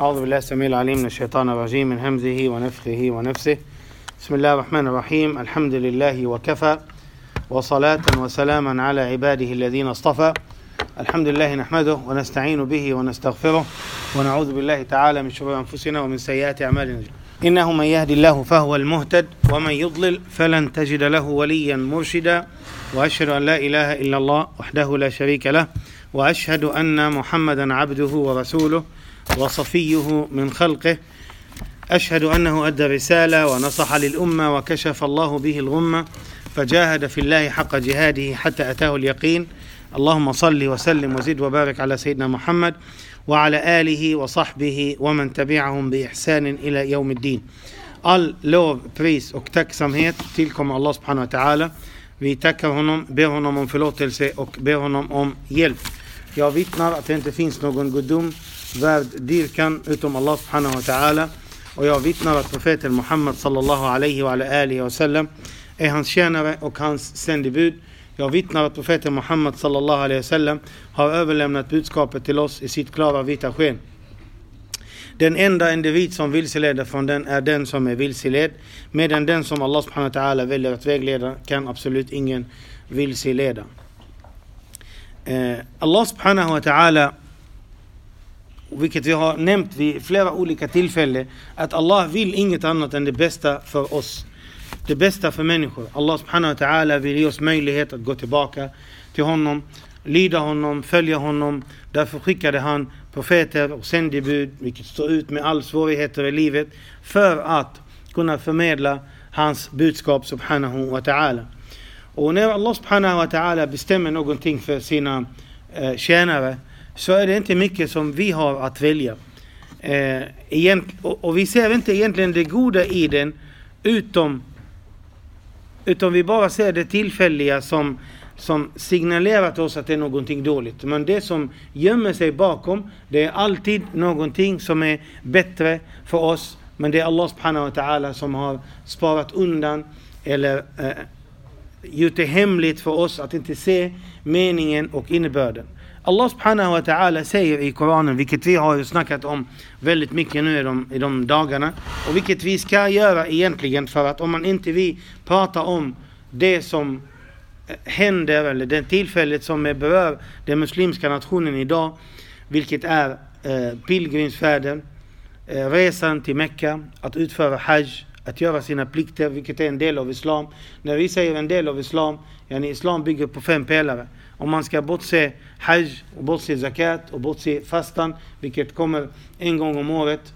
أعوذ بالله السميع العليم من الشيطان الرجيم من همزه ونفخه ونفسه. بسم الله الرحمن الرحيم. الحمد لله وكفى وصلاة وسلاما على عباده الذين اصطفى. الحمد لله نحمده ونستعين به ونستغفره ونعوذ بالله تعالى من شرور أنفسنا ومن سيئات أعمالنا. إنه من يهدي الله فهو المهتد ومن يضلل فلن تجد له وليا مرشدا. وأشهد أن لا إله إلا الله وحده لا شريك له وأشهد أن محمدا عبده ورسوله. وصفيه من خلقه. أشهد أنه أدى الرسالة ونصح للأمة وكشف الله به الغمة فجاهد في الله حق جهاده حتى أتاه اليقين. اللهم صل وسلم وزد وبارك على سيدنا محمد وعلى آله وصحبه ومن تبعهم بإحسان إلى يوم الدين. All lov, pris och tacksamhet tillkommer Allah subhanahu wa ta'ala. Vi tackar honom, ber honom om förlåtelse och ber honom om hjälp. Jag vittnar att det inte finns någon gudom värd dyrkan utom Allah subhanahu wa ta'ala. Och jag vittnar att profeten Muhammad sallallahu alaihi wa alihi wa sallam är hans tjänare och hans sändebud. Jag vittnar att profeten Muhammad sallallahu alaihi wa sallam har överlämnat budskapet till oss i sitt klara vita sken. Den enda individ som vilseleder från den är den som är vilseled. Medan den som Allah subhanahu wa ta'ala väljer att vägleda kan absolut ingen vilseleda. Eh, Allah subhanahu wa ta'ala vilket vi har nämnt vid flera olika tillfällen, att Allah vill inget annat än det bästa för oss. Det bästa för människor. Allah subhanahu wa ta'ala vill ge oss möjlighet att gå tillbaka till honom, lyda honom, följa honom. Därför skickade han profeter och sändebud, vilket står ut med all svårigheter i livet, för att kunna förmedla hans budskap subhanahu wa ta'ala. Och när Allah subhanahu wa ta'ala bestämmer någonting för sina eh, tjänare så är det inte mycket som vi har att välja. Eh, egent, och, och, vi ser inte egentligen det goda i den utom, utom vi bara ser det tillfälliga som, som signalerar till oss att det är någonting dåligt. Men det som gömmer sig bakom, det är alltid någonting som är bättre för oss. Men det är Allah subhanahu wa ta'ala som har sparat undan eller eh, gjort det hemligt för oss att inte se meningen och innebörden. Allah subhanahu wa ta'ala säger i Koranen, vilket vi har snackat om väldigt mycket nu i de, i de dagarna, och vilket vi ska göra egentligen för att om man inte vi pratar om det som eh, händer, eller det tillfället som berör den muslimska nationen idag, vilket är eh, pilgrimsfärden, eh, resan till Mecka, att utföra hajj, att göra sina plikter, vilket är en del av Islam. När vi säger en del av Islam, yani Islam bygger på fem pelare. Om man ska bortse hajj och bortse zakat och bortse fastan, vilket kommer en gång om året.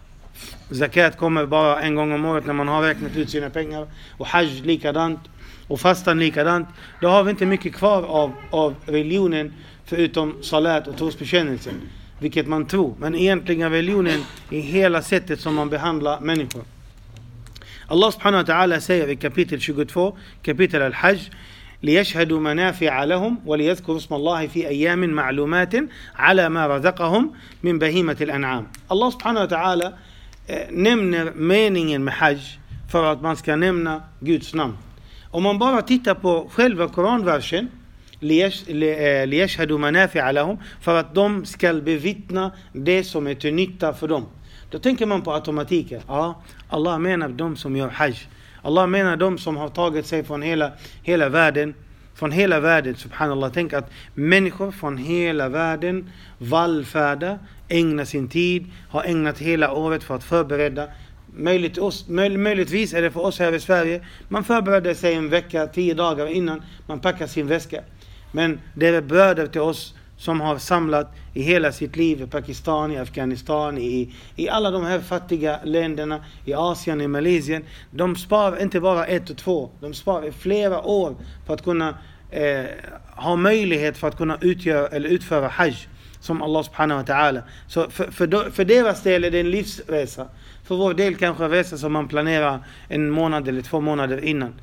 Zakat kommer bara en gång om året när man har räknat ut sina pengar. Och hajj likadant. Och fastan likadant. Då har vi inte mycket kvar av, av religionen förutom salat och trosbekännelsen. Vilket man tror. Men egentligen religionen är hela sättet som man behandlar människor. Allah subhanahu wa ta'ala säger i kapitel 22, kapitel al-Hajj ليشهدوا منافع لهم وليذكروا اسم الله في أيام معلومات على ما رزقهم من بهيمة الأنعام. الله سبحانه وتعالى آه، نمنا مينين محج فرات مانسكا نمنا جودس نام. ومن بارا تيتا بو فيلفا كورون فيرشن آه، ليشهدوا منافع لهم فرات دوم سكال بفيتنا دي سوميتونيتا فروم. تو تنكي مان بو آه الله مينا بدوم سوميو حج. Allah menar de som har tagit sig från hela, hela världen. Från hela världen, subhanallah. Tänk att människor från hela världen vallfärdar, ägnar sin tid, har ägnat hela året för att förbereda. Möjligt möj, möjligtvis är det för oss här i Sverige, man förbereder sig en vecka, tio dagar innan man packar sin väska. Men det är bröder till oss som har samlat i hela sitt liv i Pakistan, i Afghanistan, i, i alla de här fattiga länderna, i Asien, i Malaysia. De sparar inte bara ett och två, de sparar i flera år för att kunna eh, ha möjlighet för att kunna utgöra eller utföra hajj som Allah subhanahu wa ta'ala. Så för, för, för deras del är det en livsresa. För vår del kanske en resa som man planerar en månad eller två månader innan.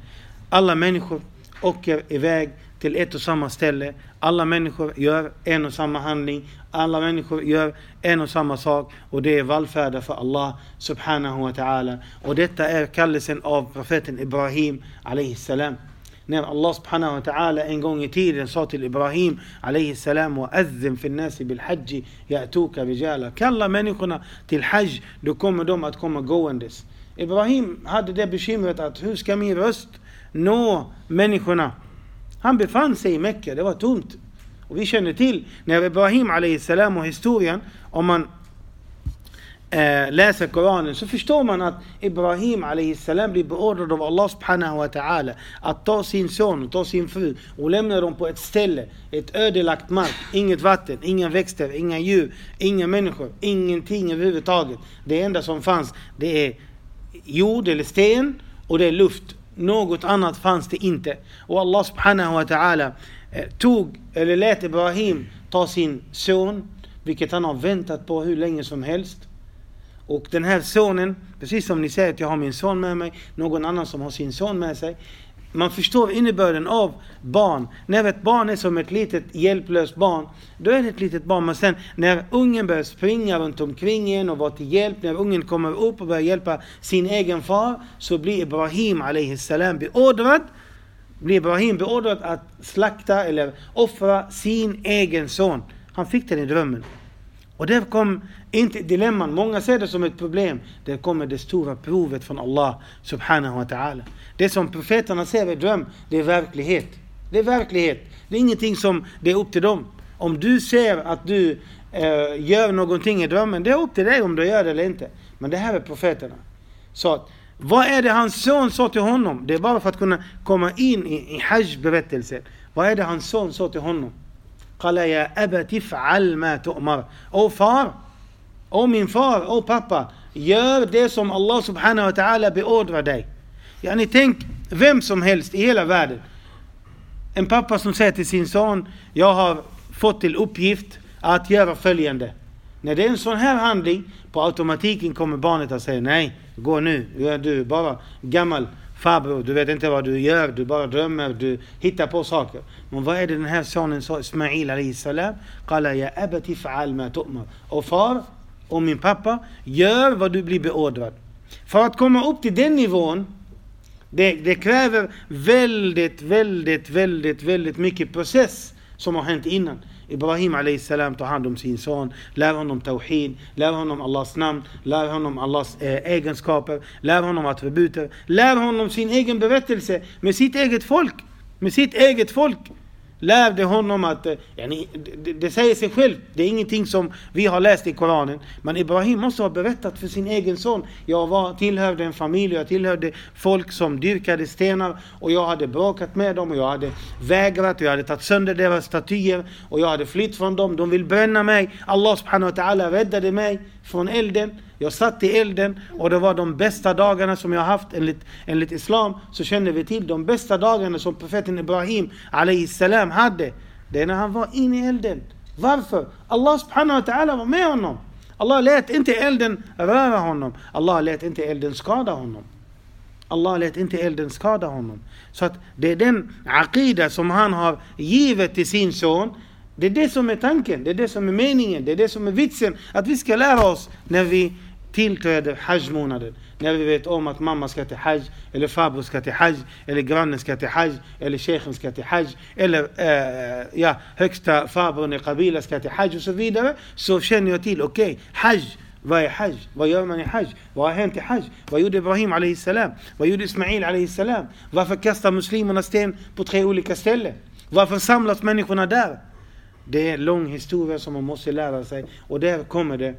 Alla människor åker iväg till ett och samma ställe. Alla människor gör en och samma handling. Alla människor gör en och samma sak. Och det är vallfärda för Allah subhanahu wa ta'ala. Och detta är kallelsen av profeten Ibrahim alayhi salam. när Allah subhanahu wa ta'ala en gång i tiden sa till Ibrahim alayhi salam och azzim fi nasi bil hajji ya'tuka rijala. Kalla människorna till hajj, då kommer de att komma gåendes. Ibrahim hade det bekymret att hur ska min röst nå människorna? Han befann sig i Mecka, det var tomt. Och vi känner till när Ibrahim alayhi salam och historien, om man eh, läser Koranen så förstår man att Ibrahim salam blir beordrad av Allah subhanahu wa ta'ala att ta sin son och ta sin fru och lämna dem på ett ställe, ett ödelagt mark, inget vatten, inga växter, inga djur, inga människor, ingenting överhuvudtaget. Det enda som fanns det är jord eller sten och det är luft. Något annat fanns det inte. Och Allah subhanahu wa ta'ala eh, tog, eller lät Ibrahim ta sin son, vilket han har väntat på hur länge som helst. Och den här sonen, precis som ni säger att jag har min son med mig, någon annan som har sin son med sig. Man förstår innebörden av barn. När ett barn är som ett litet hjälplöst barn, då är det ett litet barn. Men sen när ungen börjar springa runt omkring en och vara till hjälp, när ungen kommer upp och börjar hjälpa sin egen far, så blir Ibrahim salam beordrad blir Ibrahim beordrad att slakta eller offra sin egen son. Han fick den i drömmen. Och där kom inte dilemman, många ser det som ett problem. Där kommer det stora provet från Allah subhanahu wa ta'ala. Det som profeterna ser i dröm, det är verklighet. Det är verklighet. Det är ingenting som det är upp till dem. Om du ser att du eh, gör någonting i drömmen, det är upp till dig om du gör det eller inte. Men det här är profeterna. Så vad är det hans son sa till honom? Det är bara för att kunna komma in i, i Hajj-berättelsen. Vad är det hans son sa till honom? قال يا أبت افعل ما تؤمر. Åh far, åh min far, åh pappa, gör det som Allah subhanahu wa ta'ala beordrar dig. Yani tänk vem som helst i hela världen. En pappa som säger till sin son, jag har fått till uppgift att göra följande. När det är en sån här handling, på automatiken kommer barnet att säga nej, gå nu, du är bara gammal farbror, du vet inte vad du gör, du bara drömmer, du hittar på saker. Men vad är det den här sonen sa, Ismail Ali salam? Qala ya abati fa'al ma tu'mar. Och far, och min pappa, gör vad du blir beordrad. För att komma upp till den nivån, det, det kräver väldigt, väldigt, väldigt, väldigt mycket process som har hänt innan. Ibrahim salam tar hand om sin son, lär honom tawhid, lär honom Allahs namn, lär honom Allahs eh, egenskaper, lär honom attributer, lär honom sin egen berättelse med sitt eget folk. Med sitt eget folk lärde honom att, eh, det, det säger sig självt, det är ingenting som vi har läst i Koranen. Men Ibrahim måste ha berättat för sin egen son. Jag var, tillhörde en familj, jag tillhörde folk som dyrkade stenar och jag hade bråkat med dem och jag hade vägrat och jag hade tagit sönder deras statyer och jag hade flytt från dem. De vill bränna mig. Allah subhanahu wa ta'ala räddade mig från elden. Jag satt i elden och det var de bästa dagarna som jag haft enligt, enligt Islam. Så känner vi till de bästa dagarna som profeten Ibrahim salam hade. Det är när han var inne i elden. Varför? Allah subhanahu wa ta'ala var med honom. Allah lät inte elden röra honom. Allah lät inte elden skada honom. Allah lät inte elden skada honom. Så att det är den aqida som han har givit till sin son. Det är det som är tanken, det är det som är meningen, det är det som är vitsen. Att vi ska lära oss när vi tillträder hajj-månaden. När vi vet om att mamma ska till hajj, eller farbror ska till hajj, eller grannen ska till hajj, eller shejken ska till hajj, eller äh, ja, högsta farbrorn i Qabila ska till hajj och så vidare. Så känner jag till, okej, okay, hajj. Vad är hajj? Vad gör man i hajj? Vad har hänt i hajj? Vad gjorde Ibrahim salam? Vad gjorde Ismail salam? Varför kastar muslimerna sten på tre olika ställen? Varför samlas människorna där? Det är en lång historia som man måste lära sig och där kommer det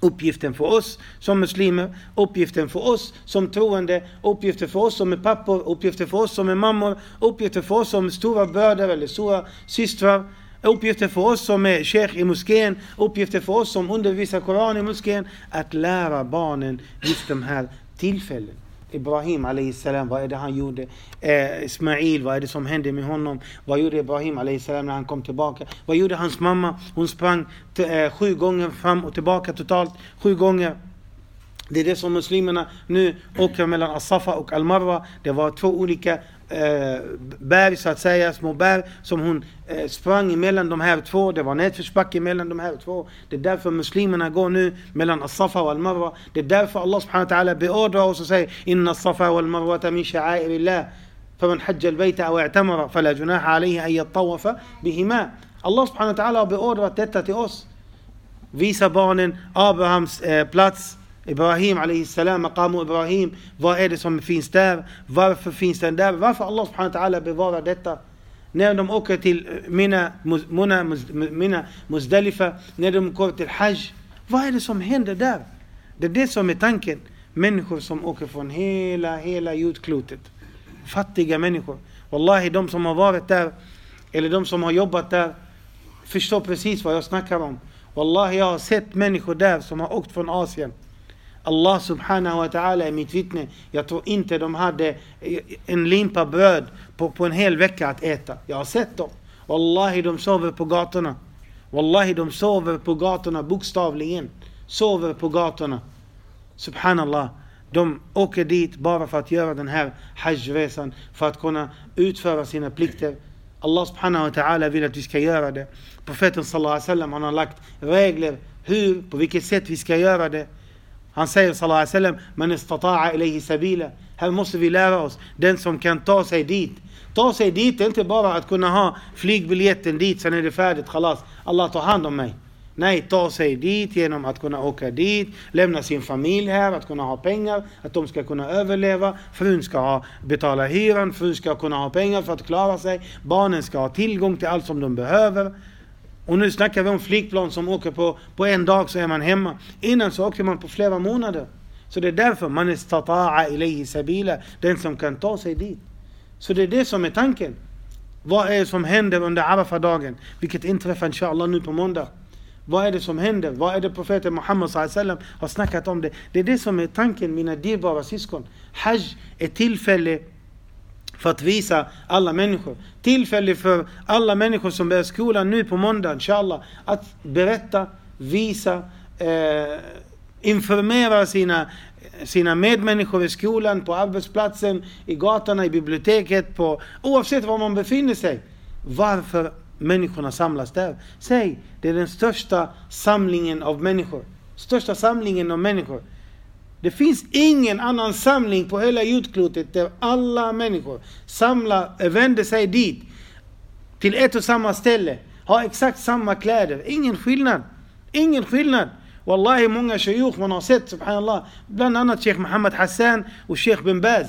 Uppgiften för oss som muslimer, uppgiften för oss som troende, uppgiften för oss som är pappor, uppgiften för oss som är mammor, uppgiften för oss som är stora bröder eller stora systrar, uppgiften för oss som är sheikh i moskén, uppgiften för oss som undervisar Koran i moskén, att lära barnen just de här tillfällena. Ibrahim salam, vad är det han gjorde? Eh, Ismail, vad är det som hände med honom? Vad gjorde Ibrahim salam när han kom tillbaka? Vad gjorde hans mamma? Hon sprang eh, sju gånger fram och tillbaka totalt, sju gånger. Det är det som muslimerna nu åker mellan As-Safa och Al-Marwa. Det var två olika eh, berg så att säga, små berg som hon eh, sprang emellan de här två. Det var nedförsbacke mellan de här två. Det är därför muslimerna går nu mellan As-Safa och Al-Marwa. Det är därför Allah subhanahu wa ta'ala beordrar oss och säger Inna As-Safa och Al-Marwa min sha'airillah. فمن حج البيت أو اعتمر فلا جناح عليه أن يطوف بهما Allah subhanahu wa ta'ala har beordrat detta till oss. Visa barnen Abrahams eh, plats, Ibrahim salam, Maqamu Ibrahim. Vad är det som finns där? Varför finns den där? Varför Allah subhanahu wa ta'ala bevarar detta? När de åker till Mina, Muna, Mina Muzdalifa, när de går till Hajj. Vad är det som händer där? Det är det som är tanken. Människor som åker från hela, hela jordklotet. Fattiga människor. Wallahi, de som har varit där, eller de som har jobbat där, förstår precis vad jag snackar om. Wallahi, jag har sett människor där som har åkt från Asien. Allah subhanahu wa ta'ala är mitt vittne. Jag tror inte de hade en limpa bröd på, på en hel vecka att äta. Jag har sett dem. Wallahi, de sover på gatorna. Wallahi, de sover på gatorna bokstavligen. Sover på gatorna. Subhanallah. De åker dit bara för att göra den här hajresan, för att kunna utföra sina plikter. Allah subhanahu wa ta'ala vill att vi ska göra det. Profeten sallallahu alaihi wasallam han har lagt regler hur, på vilket sätt vi ska göra det. Han säger sallallahu alaihi wasallam, man istata'a ilayhi sabila. Här måste vi lära oss, den som kan ta sig dit. Ta sig dit är inte bara att kunna ha flygbiljetten dit, sen är det färdigt, khalas. Allah tar hand om mig. Nej, ta sig dit genom att kunna åka dit, lämna sin familj här, att kunna ha pengar, att de ska kunna överleva. Frun ska ha, betala hyran, frun ska kunna ha pengar för att klara sig. Barnen ska ha tillgång till allt som de behöver. Och nu snackar vi om flygplan som åker på, på en dag så är man hemma. Innan så åker man på flera månader. Så det är därför man istata'a ilayhi sabila, den som kan ta sig dit. Så det är det som är tanken. Vad är det som händer under Arafah-dagen? Vilket inträffar inshallah nu på måndag. Vad är det som händer? Vad är det profeten Muhammed sallam har snackat om det? Det är det som är tanken mina dyrbara syskon. Hajj är tillfälle för att visa alla människor. Tillfälle för alla människor som börjar skolan nu på måndag, inshallah, att berätta, visa, eh, informera sina, sina medmänniskor i skolan, på arbetsplatsen, i gatorna, i biblioteket, på, oavsett var man befinner sig. Varför människorna samlas där. Säg, det är den största samlingen av människor. Största samlingen av människor. Det finns ingen annan samling på hela jordklotet där alla människor samlar, vänder sig dit. Till ett och samma ställe. Har exakt samma kläder. Ingen skillnad. Ingen skillnad. Wallahi många shayukh man har sett, subhanallah. Bland annat Sheikh Mohammed Hassan och Sheikh bin Baz.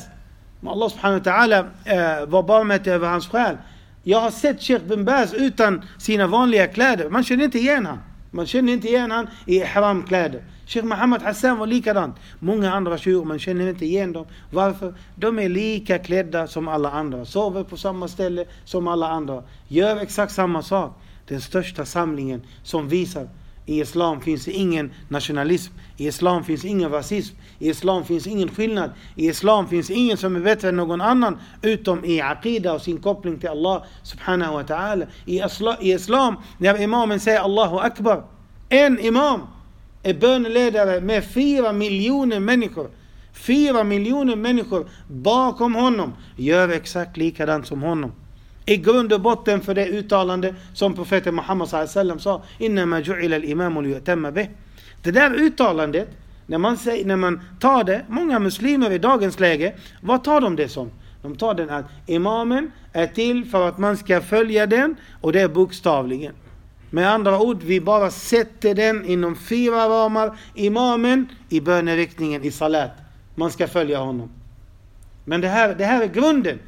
Allah subhanahu wa ta'ala eh, var barmhärtig över hans själ. Jag har sett Sheikh bin Baz utan sina vanliga kläder. Man känner inte igen honom. Man känner inte igen han i ihramkläder. Sheikh Mohammed Hassan var likadant. Många andra shiur, man känner inte igen dem. Varför? De är lika klädda som alla andra. Sover på samma ställe som alla andra. Gör exakt samma sak. Den största samlingen som visar i islam finns det ingen nationalism. I islam finns ingen rasism. I islam finns ingen skillnad. I islam finns ingen som är bättre än någon annan utom i aqida och sin koppling till Allah subhanahu wa ta'ala. I, I islam, när imamen säger Allahu akbar, en imam är böneledare med fyra miljoner människor. Fyra miljoner människor bakom honom gör exakt likadant som honom i grund och botten för det uttalande som profeten Muhammed sallam sa Innama ju'ila al-imam bih. Det där uttalandet, när man, säger, när man tar det, många muslimer i dagens läge, vad tar de det som? De tar den att imamen är till för att man ska följa den och det är bokstavligen. Med andra ord, vi bara sätter den inom fyra ramar. Imamen i böneriktningen i salat. Man ska följa honom. Men det här, det här är grunden.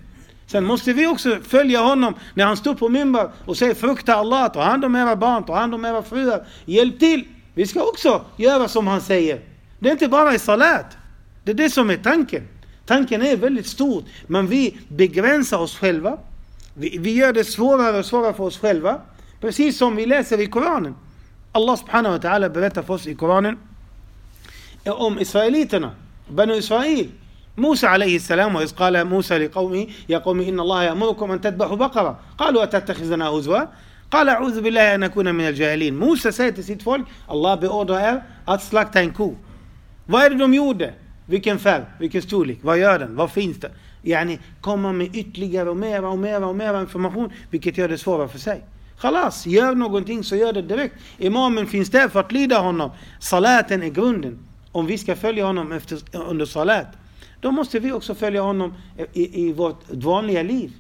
Sen måste vi också följa honom när han står på minbar och säger frukta Allah, ta hand om era barn, ta hand om era fruar, hjälp till. Vi ska också göra som han säger. Det är inte bara i salat. Det är det som är tanken. Tanken är väldigt stor, men vi begränsar oss själva. Vi, vi gör det svårare och svårare för oss själva. Precis som vi läser i Koranen. Allah subhanahu wa ta'ala berättar för oss i Koranen om israeliterna, Banu Israel. موسى عليه السلام وإذ قال موسى لقومه يا قوم إن الله يأمركم أن تذبحوا بقرة قالوا أتتخذنا هزوا قال أعوذ بالله أن أكون من الجاهلين موسى säger till sitt folk Allah beordrar er att slakta en ko. Vad är det de gjorde? Vilken färg? Vilken storlek? Vad gör den? Vad finns det? Yani komma med ytterligare och mer och mer och mer information vilket gör det svårare för sig. Khalas, gör någonting så gör det direkt. Imamen finns där för att lyda honom. Salaten är grunden. Om vi ska följa honom efter, under salat då måste vi också följa honom i, i vårt vanliga liv.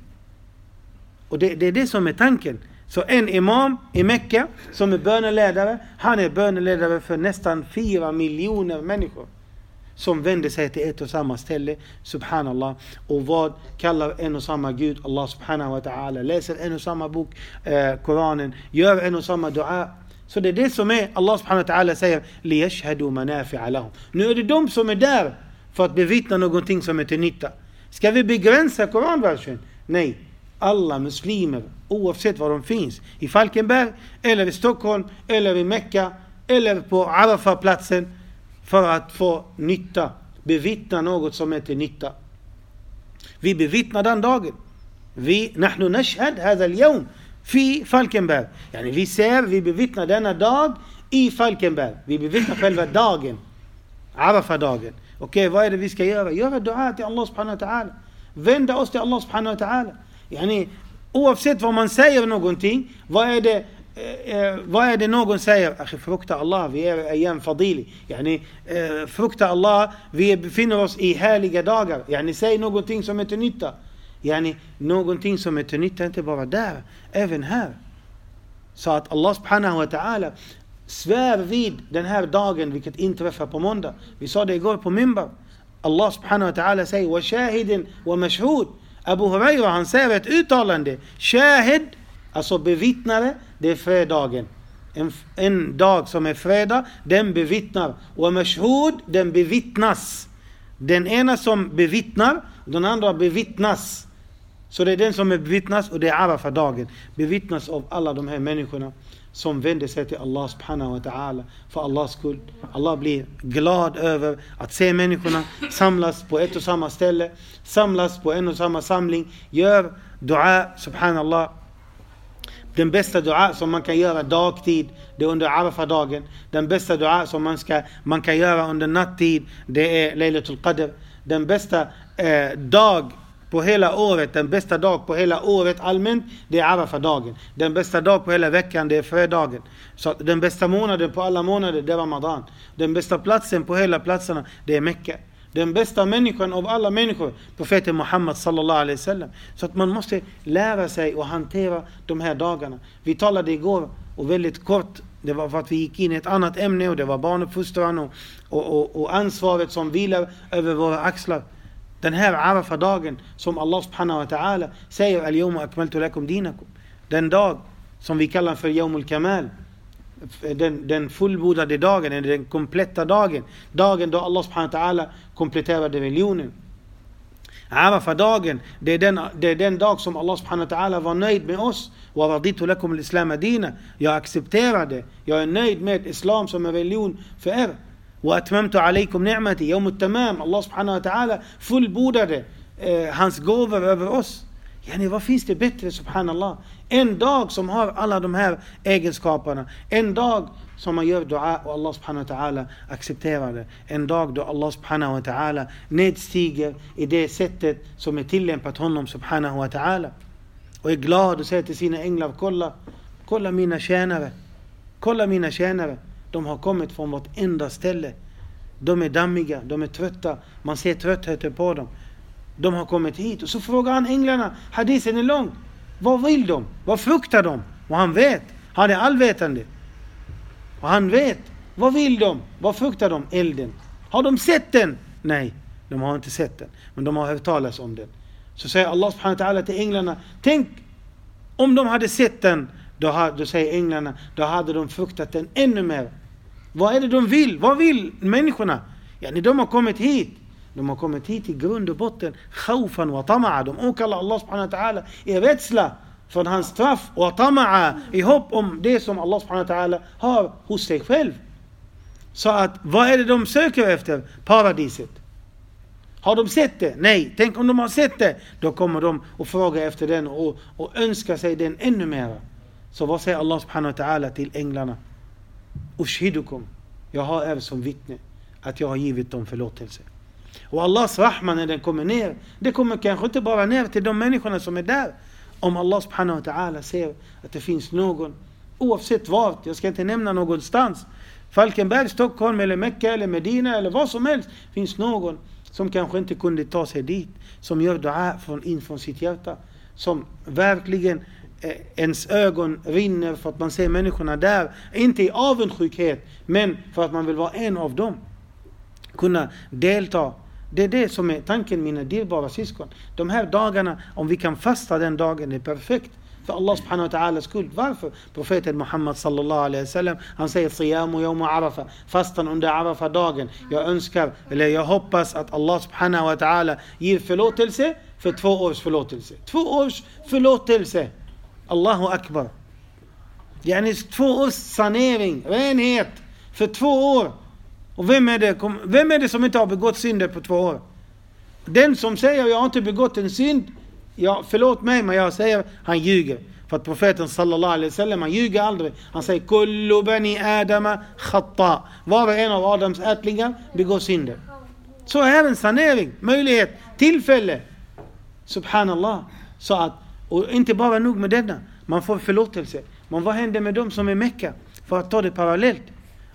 Och det, det är det som är tanken. Så en imam i Mecka som är böneledare, han är böneledare för nästan fyra miljoner människor som vänder sig till ett och samma ställe, subhanallah. Och vad kallar en och samma Gud, Allah subhanahu wa ta'ala, läser en och samma bok, eh, Koranen, gör en och samma dua. Så det är det som är, Allah subhanahu wa ta'ala säger, لِيَشْهَدُوا مَنَافِعَ لَهُمْ Nu är det de som är där för att bevittna någonting som är till nytta. Ska vi begränsa koranversen? Nej. Alla muslimer, oavsett var de finns, i Falkenberg, eller i Stockholm, eller i Mecka, eller på Arafah-platsen, för att få nytta, bevittna något som är till nytta. Vi bevittnar den dagen. Vi, نحن نشهد هذا اليوم في Falkenberg. Yani vi ser, vi bevittnar denna dag i Falkenberg. Vi bevittnar själva dagen. Arafa-dagen. Okej, okay, vad är det vi ska göra? Göra dua till Allah subhanahu wa ta'ala. Vända oss till Allah subhanahu wa ta'ala. Yani, oavsett vad man säger någonting, vad är det Eh, eh vad är det någon säger? Akhi, frukta Allah, vi är ayam fadili. Yani, eh, frukta Allah, vi befinner oss i härliga dagar. Yani, säg någonting som är till nytta. Yani, någonting som är till nytta, inte bara där, även här. Så att Allah subhanahu wa ta'ala svär vid den här dagen, vilket inträffar på måndag. Vi sa det igår på Mimbar. Allah subhanahu wa ta'ala säger wa shahidin wa mashhud. Abu Huraira han säger ett uttalande. Shahid, alltså bevittnare, det är fredagen. En, en dag som är fredag, den bevittnar. Wa mashhud, den bevittnas. Den ena som bevittnar, den andra bevittnas. Så det är den som bevittnas och det är Arafa-dagen. Bevittnas av alla de här människorna som vänder sig till Allah subhanahu wa ta'ala för Allahs skull. Allah blir glad över att se människorna samlas på ett och samma ställe, samlas på en och samma samling, gör dua, subhanallah, den bästa dua som man kan göra dagtid, det är under Arafa-dagen. Den bästa dua som man, ska, man kan göra under nattid, det är Laylatul Qadr. Den bästa eh, dag på hela året, den bästa dag på hela året allmänt, det är Arafa-dagen. Den bästa dag på hela veckan, det är fredagen. Så den bästa månaden på alla månader, det är Ramadan. Den bästa platsen på hela platserna, det är Mecka den bästa människan av alla människor, profeten Muhammad sallallahu alaihi wasallam. Så att man måste lära sig att hantera de här dagarna. Vi talade igår, och väldigt kort, det var för att vi gick in i ett annat ämne och det var barnuppfostran och, och, och, och ansvaret som vilar över våra axlar. Den här Arafa-dagen som Allah subhanahu wa ta'ala säger Al-Yawma akmaltu lakum dinakum. Den dag som vi kallar för Yawmul Kamal den, den fullbordade dagen, den kompletta dagen. Dagen då Allah subhanahu wa ta'ala kompletterade religionen. Arafa-dagen, det, är den, det är den dag som Allah subhanahu wa ta'ala var nöjd med oss. وَرَضِيتُ لَكُمْ الْإِسْلَامَ دِينَ Jag accepterade, jag är nöjd med Islam som en religion för er. وَأَتْمَمْتُ عَلَيْكُمْ نِعْمَتِي يَوْمُ التَّمَامِ Allah subhanahu wa ta'ala fullbordade eh, hans gåvor över oss. Yani, vad finns det bättre, subhanallah? En dag som har alla de här egenskaperna. En dag som man gör dua och Allah subhanahu wa ta'ala accepterar det. En dag då Allah subhanahu wa ta'ala nedstiger i det sättet som är tillämpat honom subhanahu wa ta'ala. Och är glad och säger till sina änglar, kolla, kolla mina tjänare. Kolla mina tjänare. De har kommit från vårt enda ställe. De är dammiga, de är trötta. Man ser tröttheten på dem. De har kommit hit. Och så frågar han änglarna, hadisen är lång. Vad vill de? Vad fruktar de? Och han vet. Han är allvetande. Och han vet. Vad vill de? Vad fruktar de? Elden. Har de sett den? Nej, de har inte sett den. Men de har hört talas om den. Så säger Allah subhanahu wa ta'ala till änglarna. Tänk om de hade sett den. Då, då säger änglarna, då hade de fruktat den ännu mer. Vad är det de vill? Vad vill människorna? Ja, de har kommit hit. De har kommit hit i grund och botten, khaufan wa tama'a. De åkallar Allah subhanahu wa ta'ala i rädsla från hans straff och tama'a i hopp om det som Allah subhanahu wa ta'ala har hos sig själv. Så att vad är det de söker efter? Paradiset. Har de sett det? Nej. Tänk om de har sett det, då kommer de och frågar efter den och, och önskar sig den ännu mer. Så vad säger Allah subhanahu wa ta'ala till änglarna? Ushidukum. Jag har er som vittne att jag har givit dem förlåtelse. Och Allahs rahma när den kommer ner, det kommer kanske inte bara ner till de människorna som är där. Om Allah subhanahu wa ta'ala ser att det finns någon, oavsett vart, jag ska inte nämna någonstans, Falkenberg, Stockholm eller Mecka eller Medina eller vad som helst, finns någon som kanske inte kunde ta sig dit, som gör dua från, in från sitt hjärta, som verkligen Eh, ens ögon rinner för att man ser människorna där, inte i avundsjukhet, men för att man vill vara en av dem. Kunna delta. Det är det som är tanken mina dyrbara syskon. De här dagarna, om vi kan fasta den dagen, är perfekt för Allah subhanahu wa ta'alas skull. Varför? Profeten Muhammad sallallahu alaihi wasallam, han säger siyamu yawma arafa, fastan under arafa-dagen. Jag önskar, eller jag hoppas att Allah subhanahu wa ta'ala ger förlåtelse för två års förlåtelse. Två års förlåtelse. Allahu akbar. Yani två års sanering, renhet för två år. Och vem är, det, vem är det som inte har begått synder på två år? Den som säger jag har inte begått en synd, ja, förlåt mig men jag säger han ljuger. För att profeten sallallahu alaihi wasallam han ljuger aldrig. Han säger kullu bani adama khatta. Var och en av Adams ättlingar begår synder. Så är en sanering, möjlighet, tillfälle. Subhanallah. Så att, och inte bara nog med denna, man får förlåtelse. Men vad händer med dem som är Mecka? För att ta det parallellt.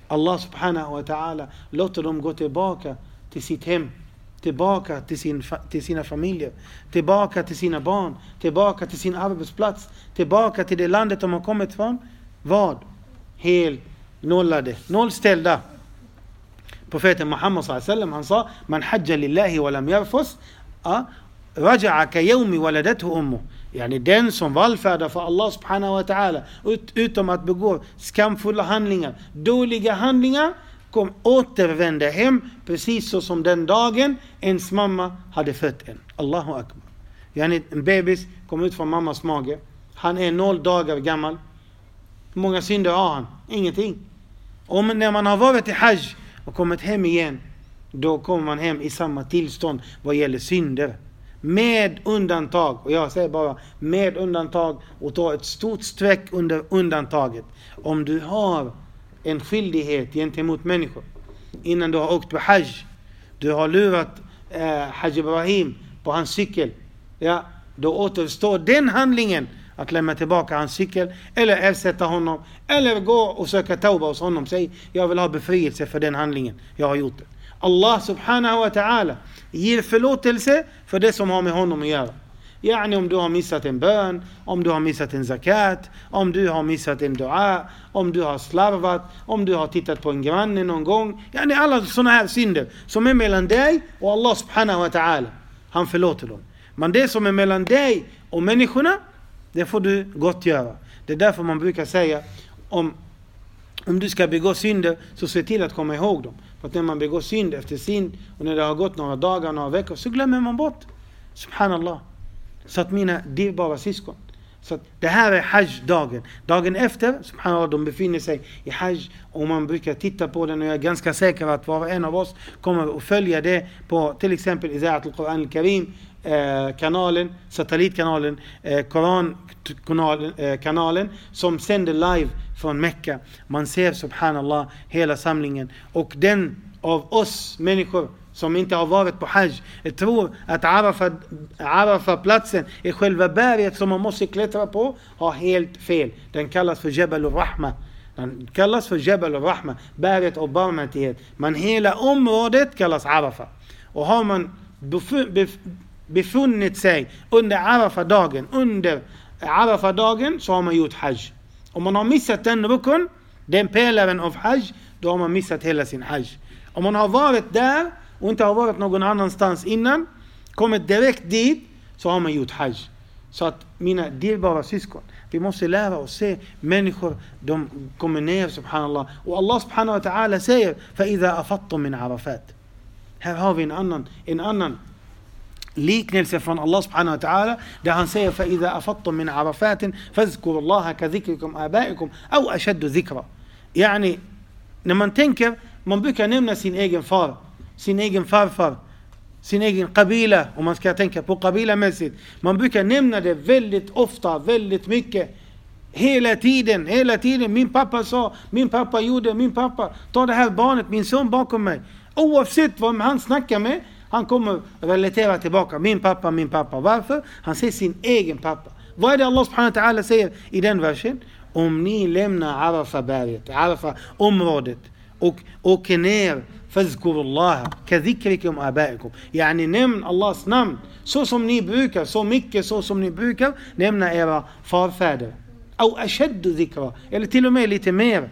Allah subhanahu wa ta'ala låter dem gå tillbaka till sitt hem tillbaka till, sin, till sina familjer, tillbaka till sina barn, tillbaka till sin arbetsplats, tillbaka till det landet de har kommit från. Vad? Helt nollade, nollställda. Profeten Muhammad sallam, han sa Man hajja lillahi wa lam yarfus raja'a ka yawmi waladathu ummu. Yani den som vallfärdar för Allah subhanahu wa ta'ala utom att begå skamfulla handlingar, dåliga handlingar kom, återvända hem precis så som den dagen ens mamma hade fött en. Allahu akbar. Yani en bebis kom ut från mammas mage. Han är noll dagar gammal. Hur många synder har han? Ingenting. Om när man har varit i Hajj och kommit hem igen, då kommer man hem i samma tillstånd vad gäller synder. Med undantag, och jag säger bara med undantag och ta ett stort streck under undantaget. Om du har en skyldighet gentemot människor. Innan du har åkt på Hajj. Du har lurat eh, Hajj Ibrahim på hans cykel. Ja, då återstår den handlingen att lämna tillbaka hans cykel eller ersätta honom eller gå och söka tauba hos honom. Säg jag vill ha befrielse för den handlingen jag har gjort. det. Allah subhanahu wa ta'ala ger förlåtelse för det som har med honom att göra. Yani om du har missat en bön, om du har missat en zakat, om du har missat en dua, om du har slarvat, om du har tittat på en granne någon gång. Yani alla sådana här synder som är mellan dig och Allah subhanahu wa ta'ala. Han förlåter dem. Men det som är mellan dig och människorna, det får du gott göra. Det är därför man brukar säga om, om du ska begå synder så se till att komma ihåg dem. För att när man begår synd efter synd och när det har gått några dagar, några veckor så glömmer man bort. Subhanallah. Så att mina dyrbara syskon. Så det här är hajj-dagen. Dagen efter, subhanallah, de befinner sig i hajj och man brukar titta på den och jag är ganska säker att var och en av oss kommer att följa det på till exempel Iza'at al-Quran al-Karim Eh, kanalen, satellitkanalen, eh, Korankanalen eh, som sänder live från Mecka. Man ser subhanallah hela samlingen och den av oss människor som inte har varit på Hajj tror att Arafa-platsen är själva berget som man måste klättra på har helt fel. Den kallas för Jebel al-Rahma. Den kallas för Jebel al-Rahma, berget av barmhärtighet. Men hela området kallas Arafa. Och har man befunnit sig under Arafa-dagen, under Arafa-dagen så har man gjort Hajj. Om man har missat den rukun, den pelaren av Hajj, då har man missat hela sin Hajj. Om man har varit där och inte har varit någon annanstans innan, kommit direkt dit, så har man gjort hajj. Så att mina dyrbara syskon, vi måste lära oss se människor, de kommer ner subhanallah. Och Allah subhanahu wa ta'ala säger فَإِذَا أَفَطُّم min arafat. Här har vi en annan, en annan liknelse från Allah subhanahu wa ta'ala där han säger فَإِذَا أَفَطُّم min arafatin فَذْكُرُوا اللَّهَ كَذِكْرِكُمْ آبَائِكُمْ أَوْ أَشَدُّ ذِكْرًا Yani, när man tänker, man brukar nämna sin egen far sin egen farfar, sin egen kabila, om man ska tänka på kabilamässigt. Man brukar nämna det väldigt ofta, väldigt mycket. Hela tiden, hela tiden. Min pappa sa, min pappa gjorde, min pappa. Ta det här barnet, min son bakom mig. Oavsett vad han snackar med, han kommer relatera tillbaka. Min pappa, min pappa. Varför? Han ser sin egen pappa. Vad är det Allah subhanahu wa ta'ala säger i den versen? Om ni lämnar Arafa-berget, Arafa-området och åker ner Fazkurullah kadhikrikum abaikum. Yani nämn Allahs namn så som ni brukar, så mycket så som ni brukar nämna era farfäder. Au ashaddu dhikra, eller till och med lite mer.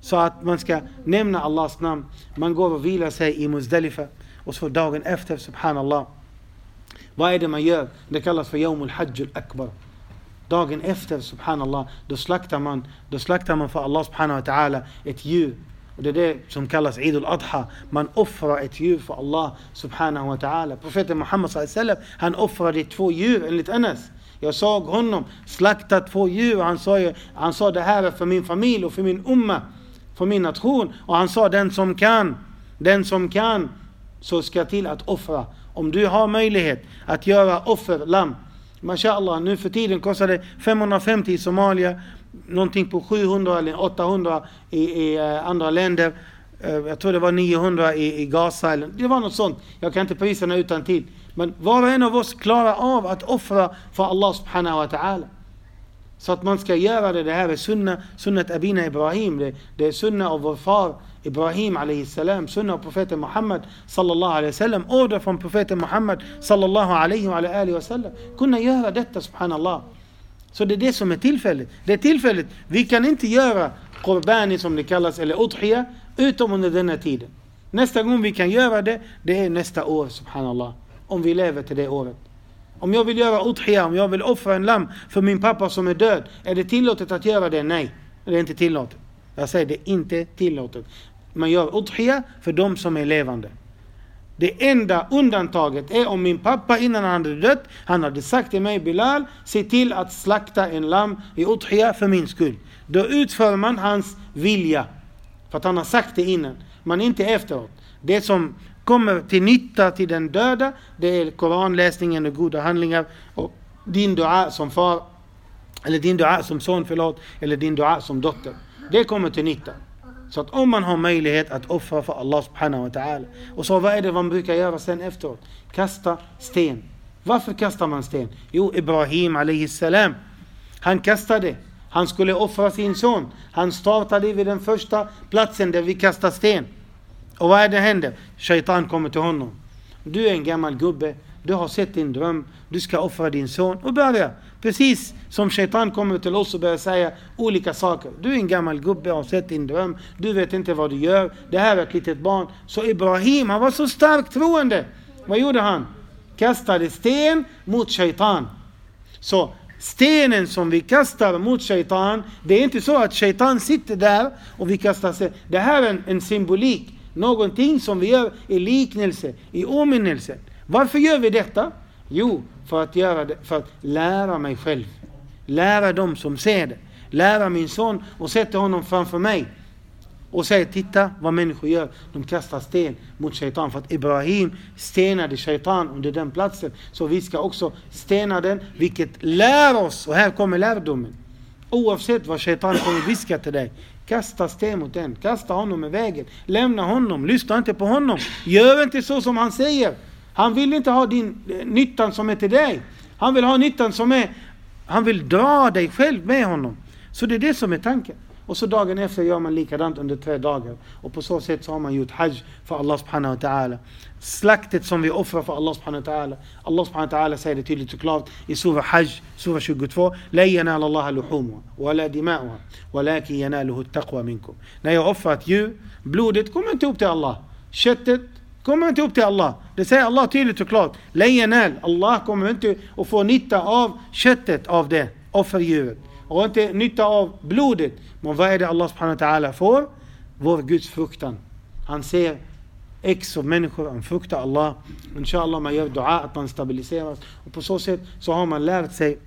Så att man ska nämna Allahs namn. Man går och vilar sig i Muzdalifa och så dagen efter, subhanallah. Vad är det man gör? Det kallas för Yawmul Hajj al-Akbar. Dagen efter, subhanallah, då slaktar man, då slaktar man för Allah subhanahu wa ta'ala ett djur. Och det är det som kallas Eid al-Adha. Man offrar ett djur för Allah subhanahu wa ta'ala. Profeten Muhammad sallallahu han offrade två djur enligt Anas. Jag såg honom slakta två djur. Han sa, han sa det här är för min familj och för min umma, för min nation. Och han sa den som kan, den som kan, så ska till att offra. Om du har möjlighet att göra offerlamm. Mashallah, nu för tiden kostar det 550 i Somalia, någonting på 700 eller 800 i, i eh, andra länder. Eh, jag tror det var 900 i, i Gaza, eller, det var något sånt. Jag kan inte priserna utan till. Men var och en av oss klarar av att offra för Allah subhanahu wa ta'ala. Så att man ska göra det, det här är sunna, sunnat Abina Ibrahim, det, det är sunna av vår far Ibrahim alayhi salam, sunna av profeten Muhammad sallallahu alayhi wasallam, order från profeten Muhammad sallallahu alayhi wa alayhi wasallam. Kunna göra detta subhanallah. Så det är det som är tillfället. Det är tillfället. Vi kan inte göra Qurbani som det kallas, eller Udhiya, utom under denna tiden. Nästa gång vi kan göra det, det är nästa år subhanallah. Om vi lever till det året. Om jag vill göra Udhiya, om jag vill offra en lamm för min pappa som är död, är det tillåtet att göra det? Nej, det är inte tillåtet. Jag säger det är inte tillåtet. Man gör udhia för de som är levande. Det enda undantaget är om min pappa innan han hade dött, han hade sagt till mig Bilal, se till att slakta en lamm i udhia för min skull. Då utför man hans vilja. För att han har sagt det innan, men inte efteråt. Det som kommer till nytta till den döda, det är koranläsningen och goda handlingar och din dua som far, eller din dua som son, förlåt, eller din dua som dotter. Det kommer till nytta. Så att om man har möjlighet att offra för Allah subhanahu wa ta'ala. Och så vad är det man brukar göra sen efteråt? Kasta sten. Varför kastar man sten? Jo, Ibrahim alayhi salam. Han kastade. Han skulle offra sin son. Han startade vid den första platsen där vi kastar sten. Och vad är det händer? Shaitan kommer till honom. Du är en gammal gubbe. Du har sett din dröm. Du ska offra din son. Och börja. Precis som Shaitan kommer till oss och börjar säga olika saker. Du är en gammal gubbe och har sett din dröm. Du vet inte vad du gör. Det här är ett litet barn. Så Ibrahim, han var så starkt troende. Vad gjorde han? Kastade sten mot Shaitan. Så stenen som vi kastar mot Shaitan, det är inte så att Shaitan sitter där och vi kastar sten. Det här är en, en symbolik. Någonting som vi gör i liknelse, i åminnelse. Varför gör vi detta? Jo, för att, göra det, för att lära mig själv. Lära dem som ser det. Lära min son och sätta honom framför mig. Och säga, titta vad människor gör. De kastar sten mot shaitan. För att Ibrahim stenade shaitan under den platsen. Så vi ska också stena den, vilket lär oss. Och här kommer lärdomen. Oavsett vad shaitan kommer viska till dig. Kasta sten mot den. Kasta honom i vägen. Lämna honom. Lyssna inte på honom. Gör inte så som han säger. Han vill inte ha din eh, nyttan som är till dig. Han vill ha nyttan som är, han vill dra dig själv med honom. Så det är det som är tanken. Och så dagen efter gör man likadant under tre dagar. Och på så sätt så har man gjort hajj för Allah subhanahu wa ta'ala. Slaktet som vi offrar för Allah subhanahu wa ta'ala. Allah subhanahu wa ta'ala säger det tydligt och klart i Surah Hajj, Surah 22. La yanal Allah luhumuha, wa la yanaluhu taqwa minkum. När jag offrar ett djur, blodet kommer inte upp till Allah. Köttet kommer inte upp till Allah. Det säger Allah tydligt och klart. Lejonäl, Allah kommer inte att få nytta av köttet av det offerdjuret. Och inte nytta av blodet. Men vad är det Allah subhanahu wa ta'ala får? Vår Guds fruktan. Han ser X av människor, han fruktar Allah. Inshallah man gör dua att man stabiliseras. Och på så sätt så har man lärt sig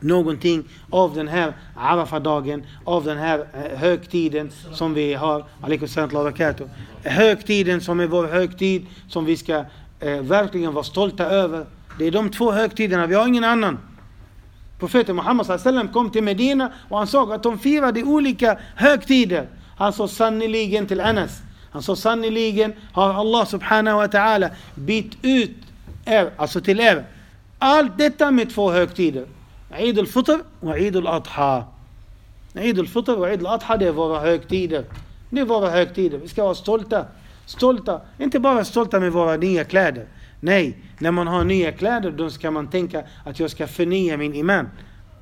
någonting av den här Arafa-dagen, av den här eh, högtiden som vi har. Högtiden som är vår högtid, som vi ska eh, verkligen vara stolta över. Det är de två högtiderna, vi har ingen annan. Profeten Muhammed sallam kom till Medina och han såg att de firade olika högtider. Han sa sannoliken till Anas. Han sa sannoliken har Allah subhanahu wa ta'ala bytt ut er, alltså till er. Allt detta med två högtider. Eid al-Fitr och Eid al-Adha. Eid al-Fitr och Eid al-Adha det är våra högtider. Det är våra högtider. Vi ska vara stolta. stolta, inte bara stolta med våra nya kläder. Nej, när man har nya kläder då ska man tänka att jag ska förnya min iman.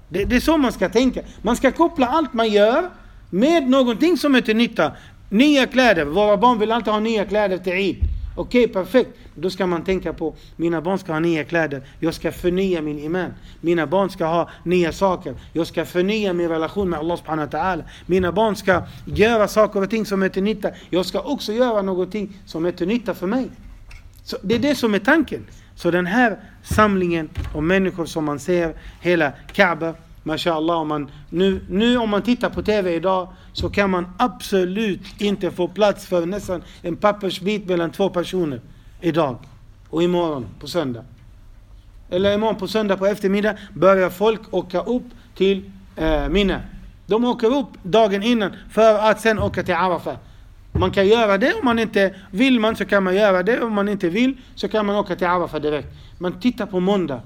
Det, det är så man ska tänka. Man ska koppla allt man gör med någonting som är till nytta. Nya kläder, våra barn vill alltid ha nya kläder till Eid. Okej, okay, perfekt. Då ska man tänka på, mina barn ska ha nya kläder. Jag ska förnya min iman. Mina barn ska ha nya saker. Jag ska förnya min relation med Allah subhanahu wa ta'ala. Mina barn ska göra saker och ting som är till nytta. Jag ska också göra någonting som är till nytta för mig. Så det är det som är tanken. Så den här samlingen av människor som man ser, hela Kaaba, Mashallah, om man, nu, nu om man tittar på TV idag så kan man absolut inte få plats för nästan en pappersbit mellan två personer idag och imorgon på söndag. Eller imorgon på söndag på eftermiddag börjar folk åka upp till eh, Mina. De åker upp dagen innan för att sen åka till Arafat. Man kan göra det om man inte vill man så kan man göra det. Om man inte vill så kan man åka till Arafat direkt. Men titta på måndag.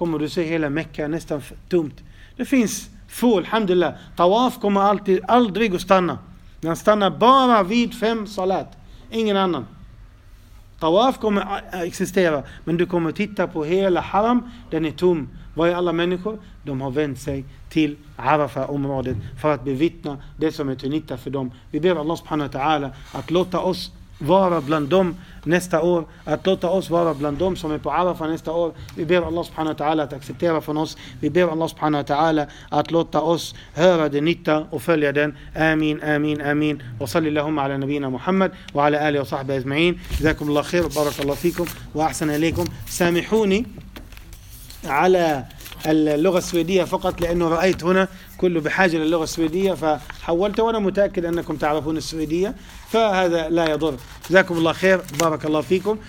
Kommer du se hela Mecka nästan tomt. Det finns få, alhamdulillah. Tawaf kommer alltid, aldrig att stanna. Den stannar bara vid fem salat. Ingen annan. Tawaf kommer att existera, men du kommer titta på hela Haram, den är tom. Var är alla människor? De har vänt sig till Arafa-området för att bevittna det som är till nytta för dem. Vi ber Allah subhanahu wa ta'ala att låta oss vara bland dem nästa år, att låta oss vara bland dem som är på Arafa nästa år. Vi ber Allah subhanahu wa ta'ala att acceptera från oss. Vi ber Allah subhanahu wa ta'ala att låta oss höra det nytta och följa den. Amin, amin, amin. Och sallallahu ala nabina Muhammad wa ala ali wa sahbihi ajma'in. جزاكم الله خير وبارك الله فيكم وأحسن إليكم سامحوني على اللغة السويدية فقط لأنه رأيت هنا كله بحاجة للغة السويدية فحولت وأنا متأكد أنكم تعرفون السويدية فهذا لا يضر. جزاكم الله خير بارك الله فيكم.